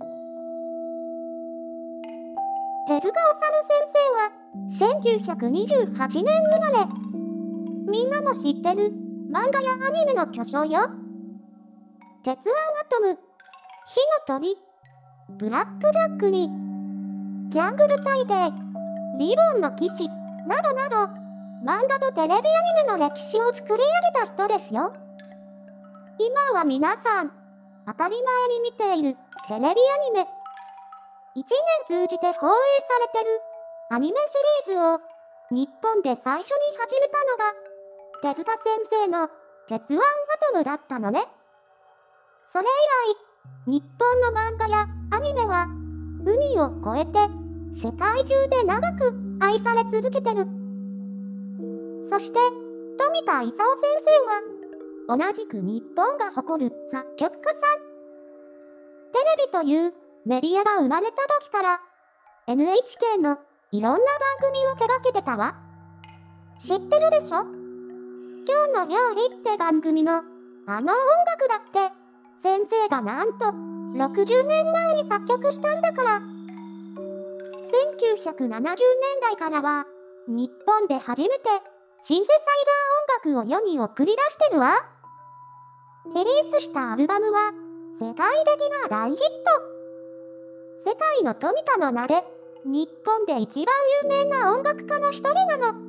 手塚治虫先生は1928年生まれ。みんなも知ってる漫画やアニメの巨匠よ。鉄腕アトム、火の鳥、ブラックジャックに、ジャングル大帝、リボンの騎士、などなど、漫画とテレビアニメの歴史を作り上げた人ですよ。今は皆さん、当たり前に見ているテレビアニメ。一年通じて放映されてるアニメシリーズを日本で最初に始めたのが手塚先生の鉄腕アトムだったのね。それ以来、日本の漫画やアニメは海を越えて世界中で長く愛され続けてる。そして、富田勲先生は同じく日本が誇る作曲家さん。テレビというメディアが生まれた時から NHK のいろんな番組を手掛けてたわ。知ってるでしょ？今日の料理って番組のあの音楽だって先生がなんと60年前に作曲したんだから。1970年代からは日本で初めてシンセサイザー音楽を世に送り出してるわ。リリースしたアルバムは世界的な大ヒット。世界の富田の名で日本で一番有名な音楽家の一人なの。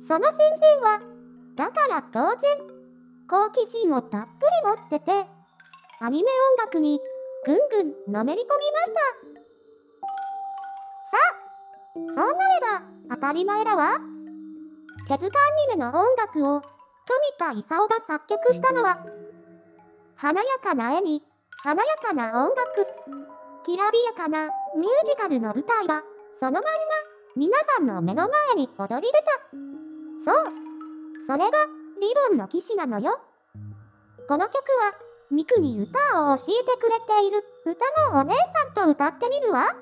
その先生は、だから当然、好奇心をたっぷり持ってて、アニメ音楽にぐんぐんのめり込みました。さあ、そうなれば当たり前だわ。手塚アニメの音楽を富田勲が作曲したのは、華やかな絵に華やかな音楽、きらびやかなミュージカルの舞台がそのまんま皆さんの目の前に踊り出た。そう、それがリボンの騎士なのよ。この曲はミクに歌を教えてくれている歌のお姉さんと歌ってみるわ。